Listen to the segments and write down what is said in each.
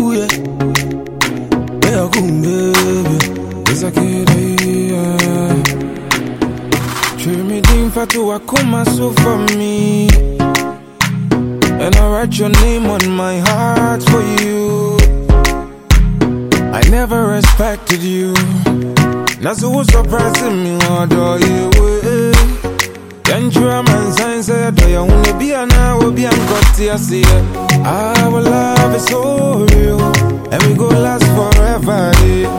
Ooh yeah. I come, baby. Treat me so for me. And I write your name on my heart for you. I never respected you. That's who surprising me, adore you. Can't you do you be be see it. Our love is so real and we go last forever. Yeah.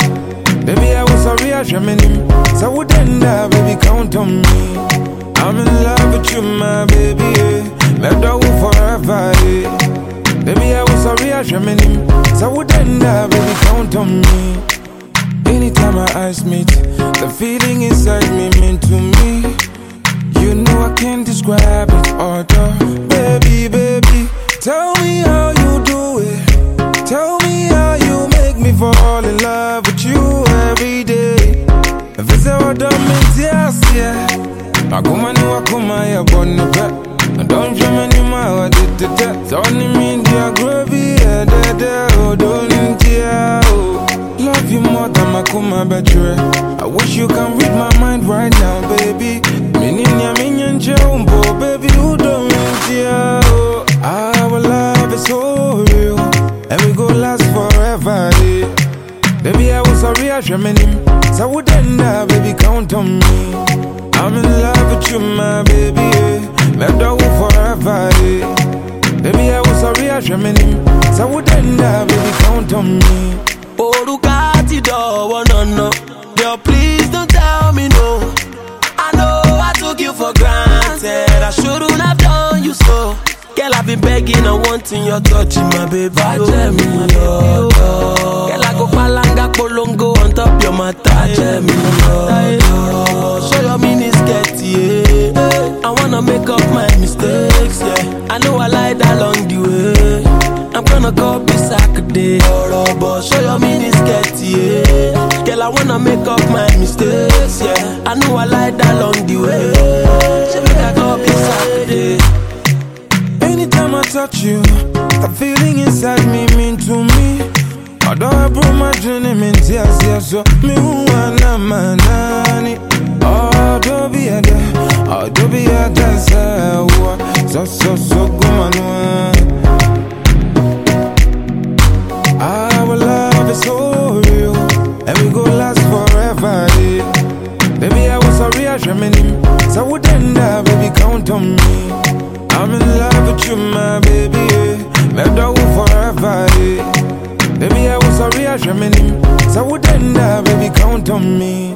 Baby, I was I dreamin' him. So would end up, baby, count on me. I'm in love with you, my baby. Yeah. Let go forever. Yeah. Baby, I was I dreamin' him. So would end up, baby, count on me. Anytime our eyes meet, the feeling inside me mean to me. You know I can't describe it, order. Baby, baby, yeah. I go money, I come my born the pet. Don't you many more, I did the death. Only me, dear, gravy, yeah, there, there, oh, don't yeah, oh. Love you more than my kuma betre. Baby, I was sorry I dreamin' him. So would end up, baby, count on me. I'm in love with you, my baby, yeah. Let go forever, yeah. Baby, I was sorry I dreamin' him. So would end up, baby, count on me. Oruka ti dọ̀wọ́ nọ̀nà. Girl, please don't tell me no. I know I took you for granted. I shouldn't have done you so. Girl, I've been begging and wanting your touch, my baby. Bàjẹ́ mi lọ́dọ̀. Girl, I I wanna make up my mistakes, yeah. I know I lied along the way. I'm gonna call this Saturday. Ọ̀rọ̀ bọ̀ show your mini skirt, yeah. Girl, I wanna make up my mistakes, yeah. I know I lied along the way. She make I call this Saturday. Anytime I touch you, the feeling inside me mean to me. Although I broke my dream, in tears, yeah, so me who wanna manani. So, so, so, good man. Our love is so real, and we go last forever, yeah. Baby, I was sorry I dreamin' him. So would end up, baby, count on me. I'm in love with you, my baby. Yeah. Let go forever. Yeah. Baby, I was sorry I dreamin' him. So would end up, baby, count on me.